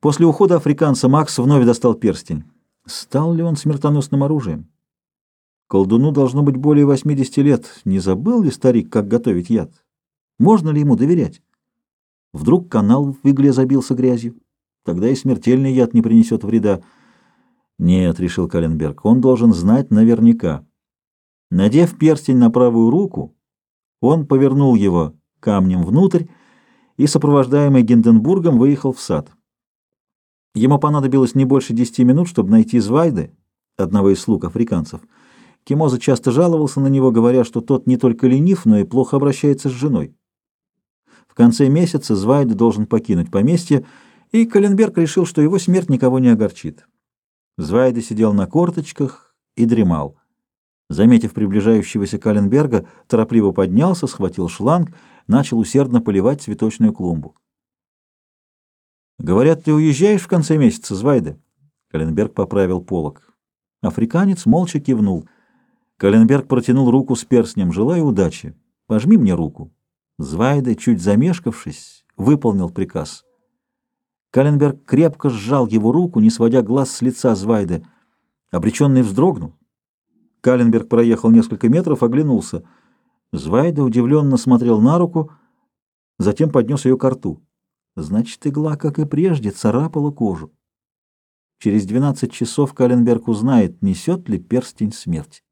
После ухода африканца Макс вновь достал перстень. Стал ли он смертоносным оружием? Колдуну должно быть более 80 лет. Не забыл ли старик, как готовить яд? Можно ли ему доверять? Вдруг канал в игле забился грязью? Тогда и смертельный яд не принесет вреда. Нет, решил Каленберг, он должен знать наверняка. Надев перстень на правую руку, он повернул его камнем внутрь и, сопровождаемый Гинденбургом, выехал в сад. Ему понадобилось не больше десяти минут, чтобы найти Звайды, одного из слуг африканцев. Кимоза часто жаловался на него, говоря, что тот не только ленив, но и плохо обращается с женой. В конце месяца Звайды должен покинуть поместье, и Каленберг решил, что его смерть никого не огорчит. Звайды сидел на корточках и дремал. Заметив приближающегося Каленберга, торопливо поднялся, схватил шланг, начал усердно поливать цветочную клумбу. «Говорят, ты уезжаешь в конце месяца, Звайде?» Каленберг поправил полог. Африканец молча кивнул. Каленберг протянул руку с перстнем. «Желаю удачи. Пожми мне руку». Звайде, чуть замешкавшись, выполнил приказ. Каленберг крепко сжал его руку, не сводя глаз с лица Звайде. Обреченный вздрогнул. Каленберг проехал несколько метров, оглянулся. Звайда удивленно смотрел на руку, затем поднес ее к рту. Значит, игла, как и прежде, царапала кожу. Через двенадцать часов Каленберг узнает, несет ли перстень смерть.